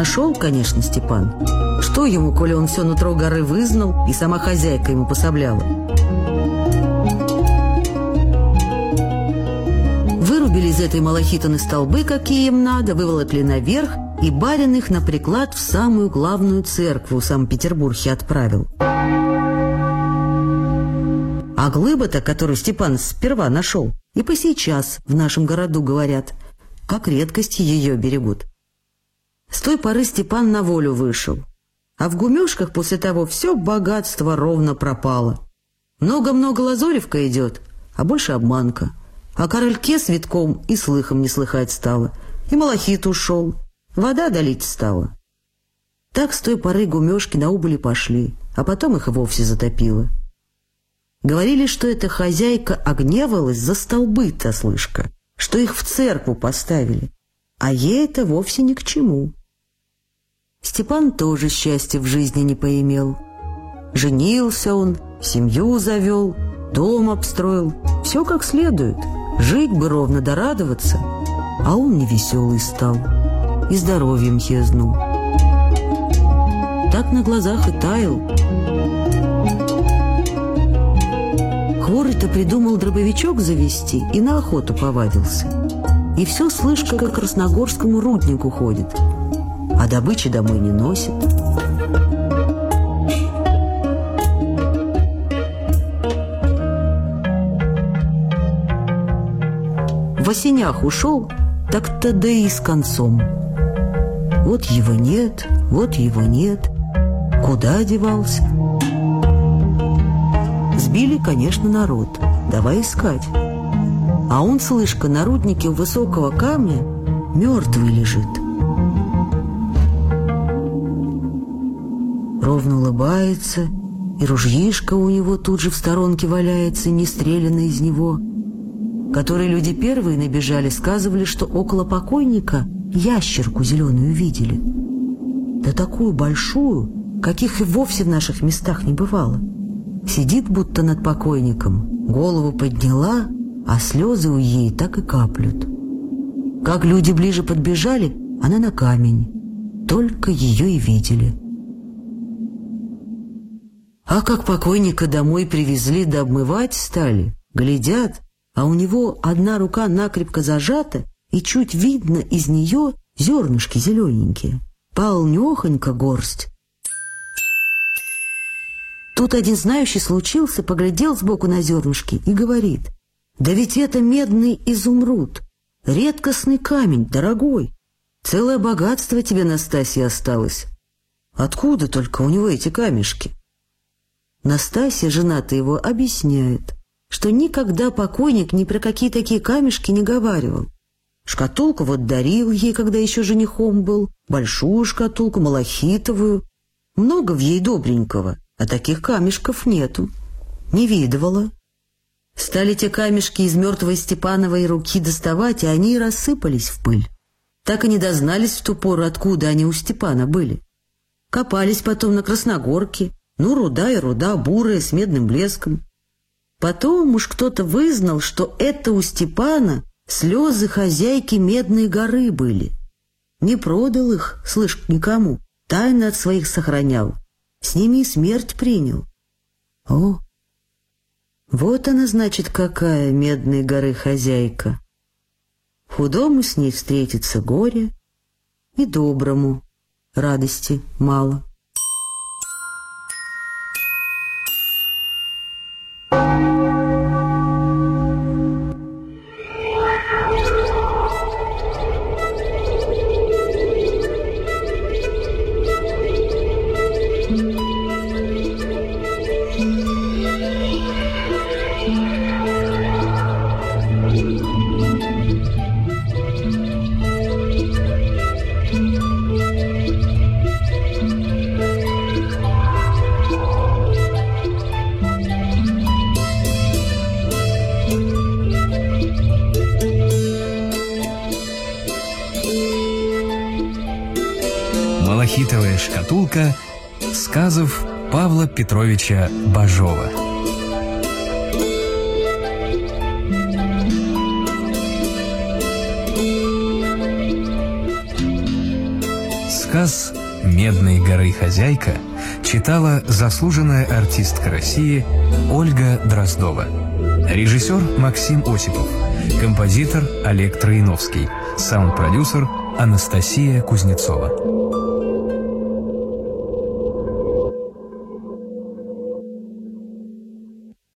нашел, конечно, Степан. Что ему, коли он все нутро горы вызнал, и сама хозяйка ему пособляла? Вырубили из этой малахитаны столбы, какие им надо, выволокли наверх, и барин их на приклад в самую главную церковь в Санкт-Петербурге отправил. А глыба-то, которую Степан сперва нашел, и по сейчас в нашем городу говорят, как редкости ее берегут. С той поры Степан на волю вышел, а в гумешках после того все богатство ровно пропало. Много-много лазоревка идет, а больше обманка. А корольке с витком и слыхом не слыхать стало, и малахит ушел, вода долить стала. Так с той поры гумешки на убыли пошли, а потом их и вовсе затопило. Говорили, что эта хозяйка огневалась за столбы-то, слышка, что их в церкву поставили, а ей это вовсе ни к чему. Степан тоже счастья в жизни не поимел. Женился он, семью завел, дом обстроил, все как следует. Жить бы ровно дорадоваться, а он невеселый стал и здоровьем хезнул. Так на глазах и таял, Хворый-то придумал дробовичок завести и на охоту повадился. И все слышка к красногорскому руднику ходит, а добычи домой не носит. В осенях ушел, так-то да и с концом. Вот его нет, вот его нет. Куда девался? Сбили, конечно, народ. Давай искать. А он, слышка, на руднике у высокого камня мертвый лежит. Ровно улыбается, и ружьишко у него тут же в сторонке валяется, не стрелянное из него. Которые люди первые набежали, сказывали, что около покойника ящерку зеленую видели. Да такую большую, каких и вовсе в наших местах не бывало. Сидит будто над покойником, голову подняла, а слезы у ей так и каплют. Как люди ближе подбежали, она на камень. Только ее и видели. А как покойника домой привезли да обмывать стали, глядят, а у него одна рука накрепко зажата, и чуть видно из нее зернышки зелененькие. Полнехонько горсть, Тут один знающий случился, поглядел сбоку на зернышки и говорит, «Да ведь это медный изумруд, редкостный камень, дорогой. Целое богатство тебе, Настасья, осталось. Откуда только у него эти камешки?» Настасья, жена-то его, объясняет, что никогда покойник ни про какие такие камешки не говаривал. Шкатулку вот дарил ей, когда еще женихом был, большую шкатулку, малахитовую. Много в ей добренького — а таких камешков нету. Не видывала. Стали те камешки из мертвой Степановой руки доставать, и они рассыпались в пыль. Так и не дознались в ту пору, откуда они у Степана были. Копались потом на Красногорке. Ну, руда и руда, бурая, с медным блеском. Потом уж кто-то вызнал, что это у Степана слезы хозяйки Медной горы были. Не продал их, слышь, никому, тайно от своих сохранял. С ними и смерть принял. О, вот она, значит, какая медной горы хозяйка. Худому с ней встретится горе, и доброму радости мало. «Малахитовая шкатулка» сказов Павла Петровича Бажова. Рассказ «Медной горы хозяйка» читала заслуженная артистка России Ольга Дроздова. Режиссер Максим Осипов. Композитор Олег Троиновский. Саунд-продюсер Анастасия Кузнецова.